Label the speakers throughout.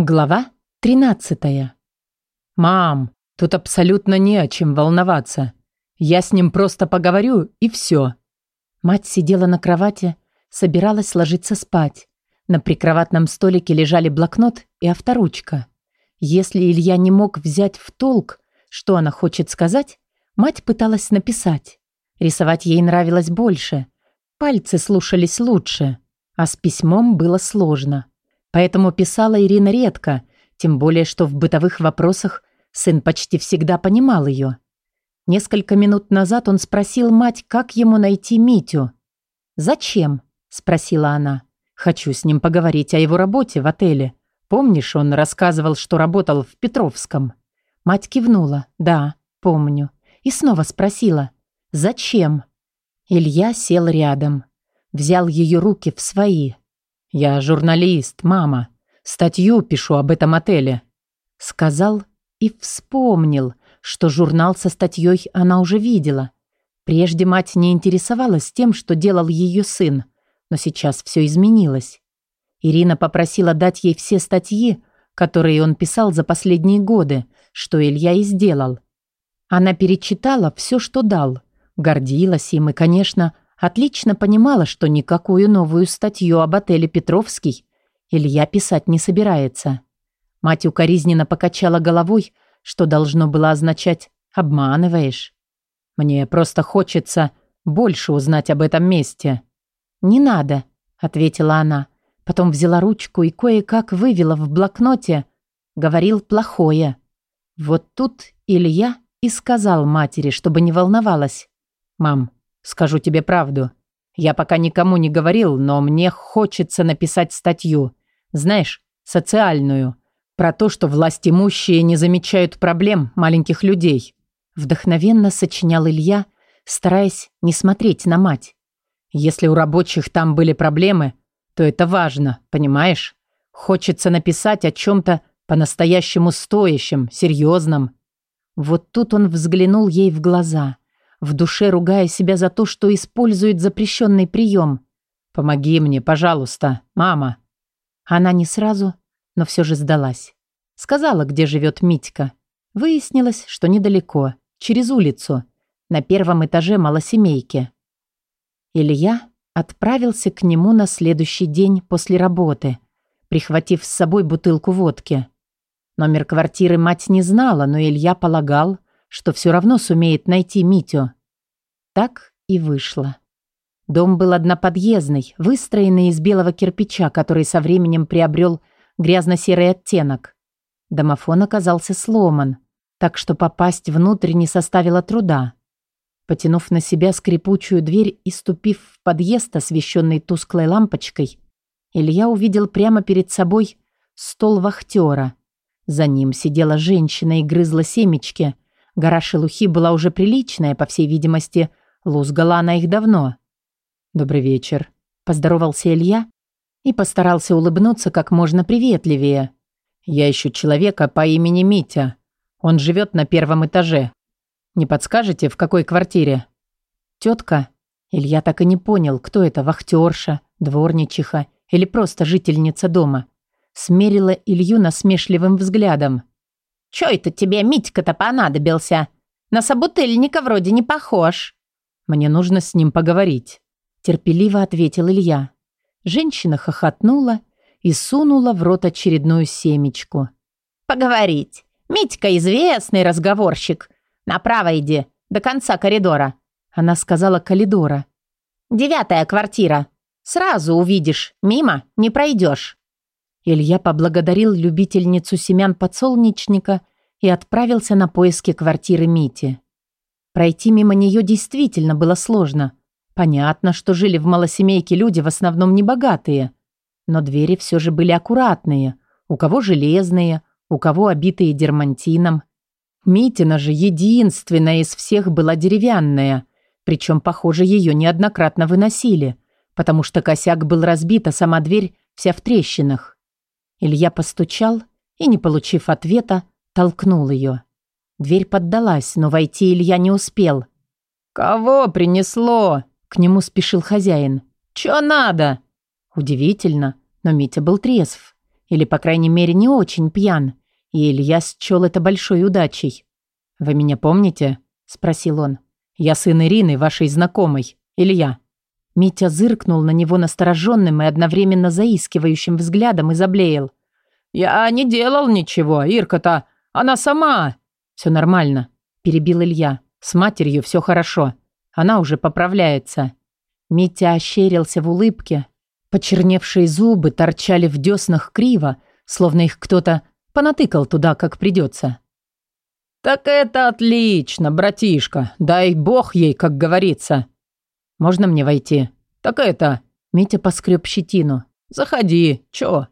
Speaker 1: Глава 13. «Мам, тут абсолютно не о чем волноваться. Я с ним просто поговорю, и все». Мать сидела на кровати, собиралась ложиться спать. На прикроватном столике лежали блокнот и авторучка. Если Илья не мог взять в толк, что она хочет сказать, мать пыталась написать. Рисовать ей нравилось больше. Пальцы слушались лучше, а с письмом было сложно. Поэтому писала Ирина редко, тем более, что в бытовых вопросах сын почти всегда понимал ее. Несколько минут назад он спросил мать, как ему найти Митю. «Зачем?» – спросила она. «Хочу с ним поговорить о его работе в отеле. Помнишь, он рассказывал, что работал в Петровском?» Мать кивнула. «Да, помню». И снова спросила. «Зачем?» Илья сел рядом. Взял ее руки в свои. «Я журналист, мама. Статью пишу об этом отеле». Сказал и вспомнил, что журнал со статьей она уже видела. Прежде мать не интересовалась тем, что делал ее сын, но сейчас все изменилось. Ирина попросила дать ей все статьи, которые он писал за последние годы, что Илья и сделал. Она перечитала все, что дал, гордилась им и, конечно, Отлично понимала, что никакую новую статью об отеле «Петровский» Илья писать не собирается. Мать укоризненно покачала головой, что должно было означать «обманываешь». «Мне просто хочется больше узнать об этом месте». «Не надо», — ответила она. Потом взяла ручку и кое-как вывела в блокноте. Говорил плохое. Вот тут Илья и сказал матери, чтобы не волновалась. «Мам, Скажу тебе правду. Я пока никому не говорил, но мне хочется написать статью. Знаешь, социальную. Про то, что власть имущие не замечают проблем маленьких людей. Вдохновенно сочинял Илья, стараясь не смотреть на мать. Если у рабочих там были проблемы, то это важно, понимаешь? Хочется написать о чем-то по-настоящему стоящем, серьезном. Вот тут он взглянул ей в глаза – в душе ругая себя за то, что использует запрещенный прием. «Помоги мне, пожалуйста, мама». Она не сразу, но все же сдалась. Сказала, где живет Митька. Выяснилось, что недалеко, через улицу, на первом этаже малосемейки. Илья отправился к нему на следующий день после работы, прихватив с собой бутылку водки. Номер квартиры мать не знала, но Илья полагал, что все равно сумеет найти Митю. Так и вышло. Дом был одноподъездный, выстроенный из белого кирпича, который со временем приобрел грязно-серый оттенок. Домофон оказался сломан, так что попасть внутрь не составило труда. Потянув на себя скрипучую дверь и ступив в подъезд, освещенный тусклой лампочкой, Илья увидел прямо перед собой стол вахтера. За ним сидела женщина и грызла семечки – Гора шелухи была уже приличная, по всей видимости, лузгала она их давно. «Добрый вечер», – поздоровался Илья и постарался улыбнуться как можно приветливее. «Я ищу человека по имени Митя. Он живет на первом этаже. Не подскажете, в какой квартире?» «Тетка?» Илья так и не понял, кто это, вахтерша, дворничиха или просто жительница дома. Смерила Илью насмешливым взглядом. «Чё это тебе Митька-то понадобился? На собутыльника вроде не похож». «Мне нужно с ним поговорить», – терпеливо ответил Илья. Женщина хохотнула и сунула в рот очередную семечку. «Поговорить. Митька известный разговорщик. Направо иди, до конца коридора». Она сказала коридора. «Девятая квартира. Сразу увидишь, мимо не пройдешь». Илья поблагодарил любительницу семян подсолнечника и отправился на поиски квартиры Мити. Пройти мимо нее действительно было сложно. Понятно, что жили в малосемейке люди в основном небогатые, но двери все же были аккуратные, у кого железные, у кого обитые дермантином. Митина же единственная из всех была деревянная, причем, похоже, ее неоднократно выносили, потому что косяк был разбит, а сама дверь вся в трещинах. Илья постучал и, не получив ответа, толкнул ее. Дверь поддалась, но войти Илья не успел. «Кого принесло?» К нему спешил хозяин. «Чё надо?» Удивительно, но Митя был трезв. Или, по крайней мере, не очень пьян. И Илья счел это большой удачей. «Вы меня помните?» – спросил он. «Я сын Ирины, вашей знакомой. Илья». Митя зыркнул на него настороженным и одновременно заискивающим взглядом и заблеял. «Я не делал ничего, Ирка-то, она сама!» «Все нормально», – перебил Илья. «С матерью все хорошо. Она уже поправляется». Митя ощерился в улыбке. Почерневшие зубы торчали в деснах криво, словно их кто-то понатыкал туда, как придется. «Так это отлично, братишка. Дай бог ей, как говорится». «Можно мне войти?» «Так это...» Митя поскреб щетину. «Заходи. Чё?»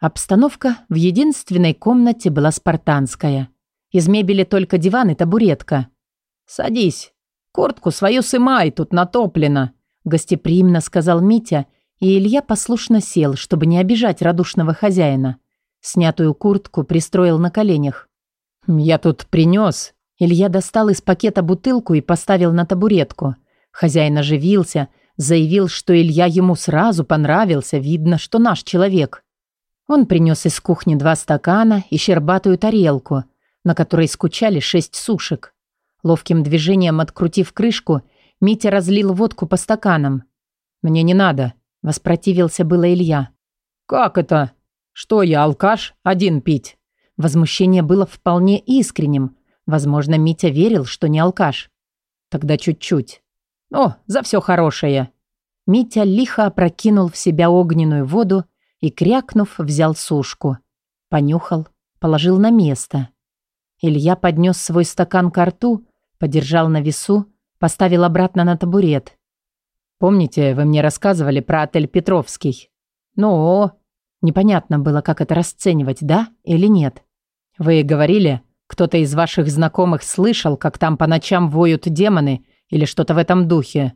Speaker 1: Обстановка в единственной комнате была спартанская. Из мебели только диван и табуретка. «Садись. Куртку свою сымай, тут натоплено», – гостеприимно сказал Митя, и Илья послушно сел, чтобы не обижать радушного хозяина. Снятую куртку пристроил на коленях. «Я тут принес». Илья достал из пакета бутылку и поставил на табуретку. Хозяин оживился, заявил, что Илья ему сразу понравился, видно, что наш человек. Он принес из кухни два стакана и щербатую тарелку, на которой скучали шесть сушек. Ловким движением открутив крышку, Митя разлил водку по стаканам. «Мне не надо», – воспротивился было Илья. «Как это? Что я, алкаш? Один пить?» Возмущение было вполне искренним. Возможно, Митя верил, что не алкаш. «Тогда чуть-чуть». «О, за все хорошее!» Митя лихо опрокинул в себя огненную воду и, крякнув, взял сушку. Понюхал, положил на место. Илья поднес свой стакан к рту, подержал на весу, поставил обратно на табурет. «Помните, вы мне рассказывали про отель Петровский?» «Ну, непонятно было, как это расценивать, да или нет?» «Вы говорили, кто-то из ваших знакомых слышал, как там по ночам воют демоны или что-то в этом духе?»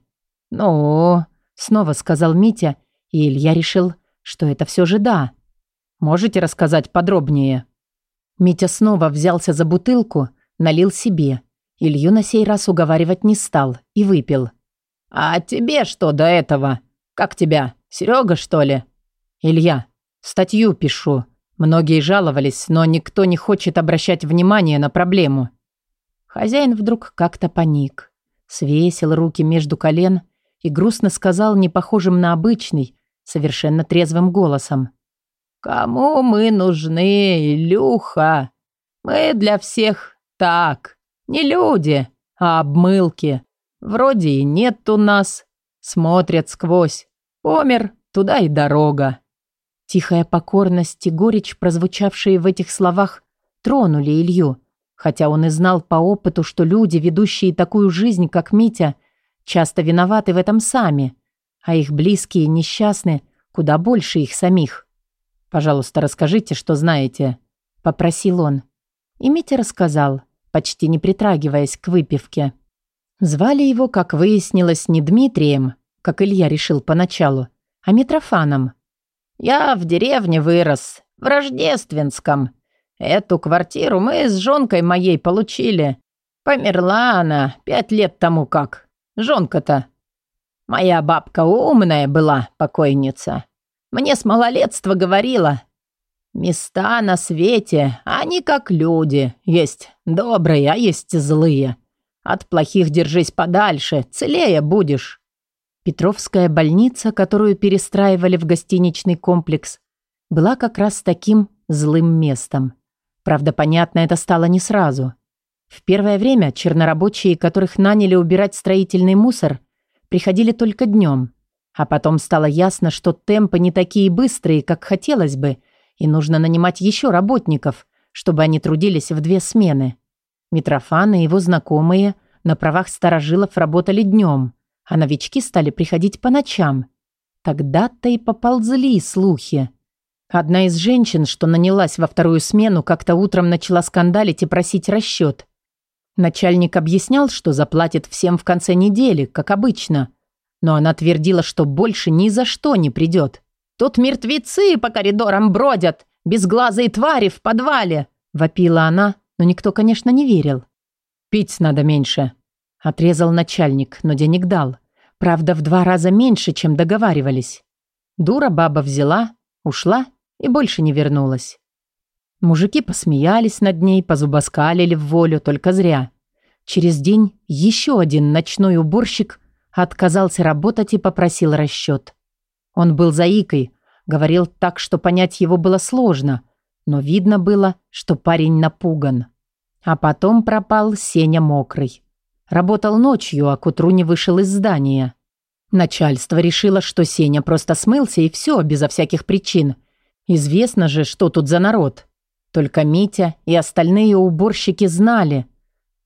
Speaker 1: «Ну...» — снова сказал Митя, и Илья решил, что это все же да. Можете рассказать подробнее?» Митя снова взялся за бутылку, налил себе. Илью на сей раз уговаривать не стал и выпил. «А тебе что до этого? Как тебя, Серега, что ли?» «Илья, статью пишу. Многие жаловались, но никто не хочет обращать внимание на проблему». Хозяин вдруг как-то паник. Свесил руки между колен и грустно сказал непохожим на обычный, совершенно трезвым голосом. «Кому мы нужны, Илюха? Мы для всех так, не люди, а обмылки. Вроде и нет у нас. Смотрят сквозь. Помер, туда и дорога». Тихая покорность и горечь, прозвучавшие в этих словах, тронули Илью, хотя он и знал по опыту, что люди, ведущие такую жизнь, как Митя, часто виноваты в этом сами – а их близкие несчастны куда больше их самих. «Пожалуйста, расскажите, что знаете», — попросил он. И Митя рассказал, почти не притрагиваясь к выпивке. Звали его, как выяснилось, не Дмитрием, как Илья решил поначалу, а Митрофаном. «Я в деревне вырос, в Рождественском. Эту квартиру мы с жонкой моей получили. Померла она пять лет тому как. Жонка-то Моя бабка умная была, покойница. Мне с малолетства говорила. Места на свете, они как люди. Есть добрые, а есть злые. От плохих держись подальше, целее будешь. Петровская больница, которую перестраивали в гостиничный комплекс, была как раз таким злым местом. Правда, понятно это стало не сразу. В первое время чернорабочие, которых наняли убирать строительный мусор, приходили только днем. А потом стало ясно, что темпы не такие быстрые, как хотелось бы, и нужно нанимать еще работников, чтобы они трудились в две смены. Митрофан и его знакомые на правах старожилов работали днем, а новички стали приходить по ночам. Тогда-то и поползли слухи. Одна из женщин, что нанялась во вторую смену, как-то утром начала скандалить и просить расчет. Начальник объяснял, что заплатит всем в конце недели, как обычно. Но она твердила, что больше ни за что не придет. «Тут мертвецы по коридорам бродят, безглазые твари в подвале!» Вопила она, но никто, конечно, не верил. «Пить надо меньше», – отрезал начальник, но денег дал. Правда, в два раза меньше, чем договаривались. Дура баба взяла, ушла и больше не вернулась. Мужики посмеялись над ней, позубоскалили в волю, только зря. Через день еще один ночной уборщик отказался работать и попросил расчет. Он был заикой, говорил так, что понять его было сложно, но видно было, что парень напуган. А потом пропал Сеня Мокрый. Работал ночью, а к утру не вышел из здания. Начальство решило, что Сеня просто смылся и все, безо всяких причин. Известно же, что тут за народ. Только Митя и остальные уборщики знали.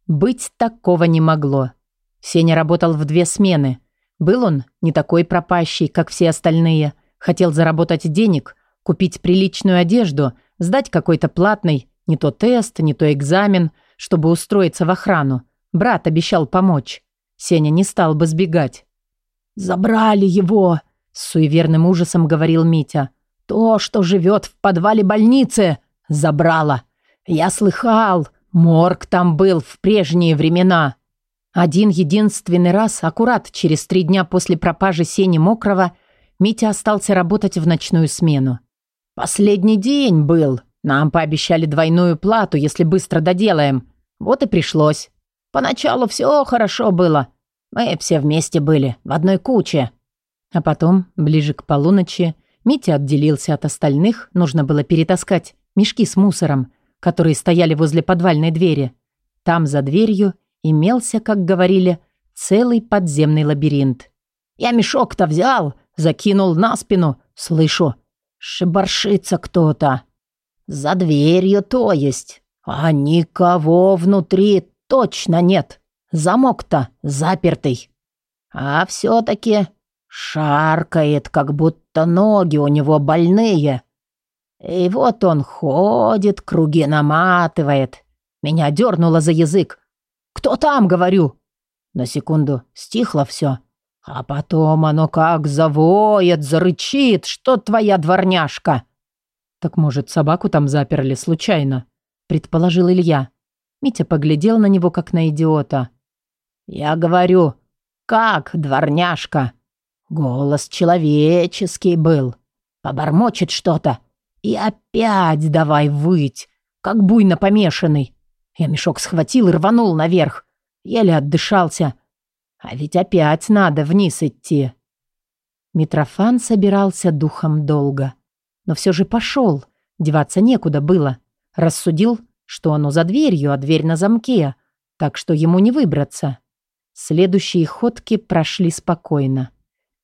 Speaker 1: Быть такого не могло. Сеня работал в две смены. Был он не такой пропащий, как все остальные. Хотел заработать денег, купить приличную одежду, сдать какой-то платный, не то тест, не то экзамен, чтобы устроиться в охрану. Брат обещал помочь. Сеня не стал бы сбегать. «Забрали его!» – с суеверным ужасом говорил Митя. «То, что живет в подвале больницы, забрала. Я слыхал, морг там был в прежние времена». Один единственный раз, аккурат через три дня после пропажи Сени Мокрого, Митя остался работать в ночную смену. «Последний день был. Нам пообещали двойную плату, если быстро доделаем. Вот и пришлось. Поначалу все хорошо было. Мы все вместе были, в одной куче». А потом, ближе к полуночи, Митя отделился от остальных, нужно было перетаскать мешки с мусором, которые стояли возле подвальной двери. Там, за дверью, имелся, как говорили, целый подземный лабиринт. «Я мешок-то взял, закинул на спину, слышу, шибаршится кто-то. За дверью, то есть. А никого внутри точно нет. Замок-то запертый. А все-таки шаркает, как будто ноги у него больные. И вот он ходит, круги наматывает. Меня дернуло за язык. «Кто там?» — говорю. На секунду стихло все. А потом оно как завоет, зарычит, что твоя дворняжка. Так может, собаку там заперли случайно? Предположил Илья. Митя поглядел на него, как на идиота. Я говорю, как дворняжка? Голос человеческий был. Побормочет что-то. И опять давай выть, как буйно помешанный. Я мешок схватил и рванул наверх. Еле отдышался. А ведь опять надо вниз идти. Митрофан собирался духом долго. Но все же пошел. Деваться некуда было. Рассудил, что оно за дверью, а дверь на замке. Так что ему не выбраться. Следующие ходки прошли спокойно.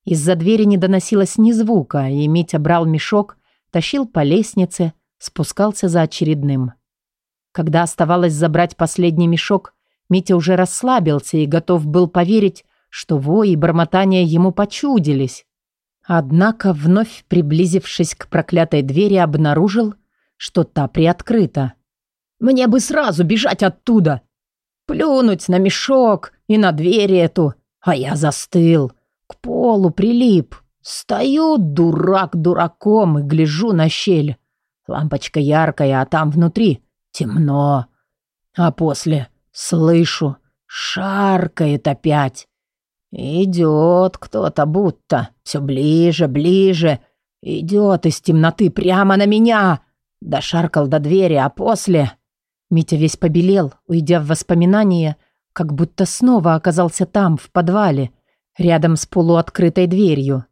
Speaker 1: Из-за двери не доносилось ни звука, и Митя брал мешок, тащил по лестнице, спускался за очередным. Когда оставалось забрать последний мешок, Митя уже расслабился и готов был поверить, что вой и бормотание ему почудились. Однако, вновь приблизившись к проклятой двери, обнаружил, что та приоткрыта. «Мне бы сразу бежать оттуда! Плюнуть на мешок и на дверь эту! А я застыл, к полу прилип. Стою, дурак дураком, и гляжу на щель. Лампочка яркая, а там внутри Темно. А после слышу, шаркает опять. Идет кто-то будто, все ближе, ближе. Идет из темноты прямо на меня. Дошаркал до двери, а после... Митя весь побелел, уйдя в воспоминания, как будто снова оказался там, в подвале, рядом с полуоткрытой дверью.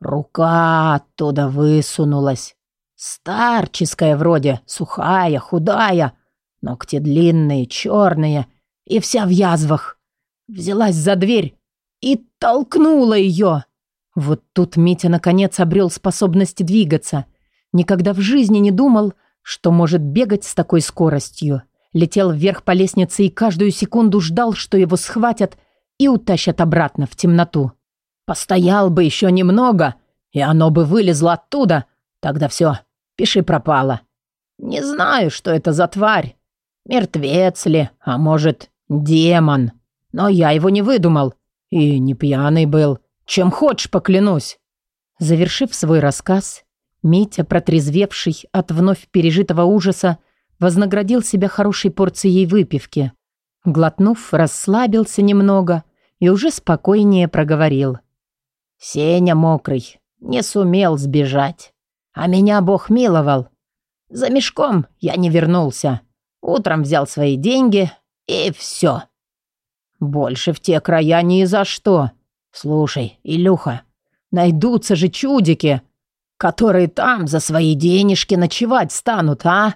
Speaker 1: Рука оттуда высунулась. Старческая вроде, сухая, худая, ногти длинные, черные и вся в язвах. Взялась за дверь и толкнула ее. Вот тут Митя наконец обрел способность двигаться. Никогда в жизни не думал, что может бегать с такой скоростью. Летел вверх по лестнице и каждую секунду ждал, что его схватят и утащат обратно в темноту. Постоял бы еще немного, и оно бы вылезло оттуда. Тогда все, Пиши пропало. Не знаю, что это за тварь. Мертвец ли, а может, демон. Но я его не выдумал. И не пьяный был. Чем хочешь, поклянусь. Завершив свой рассказ, Митя, протрезвевший от вновь пережитого ужаса, вознаградил себя хорошей порцией выпивки. Глотнув, расслабился немного и уже спокойнее проговорил. «Сеня мокрый, не сумел сбежать.
Speaker 2: А меня Бог миловал. За мешком я не вернулся. Утром взял свои деньги, и все. Больше в те края ни за что. Слушай, Илюха, найдутся же чудики, которые там за свои денежки ночевать станут, а?»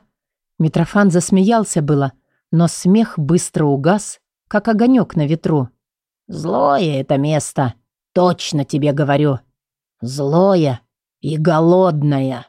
Speaker 1: Митрофан засмеялся было, но смех быстро угас, как огонек на ветру.
Speaker 2: «Злое это место, точно тебе говорю. Злое и голодное».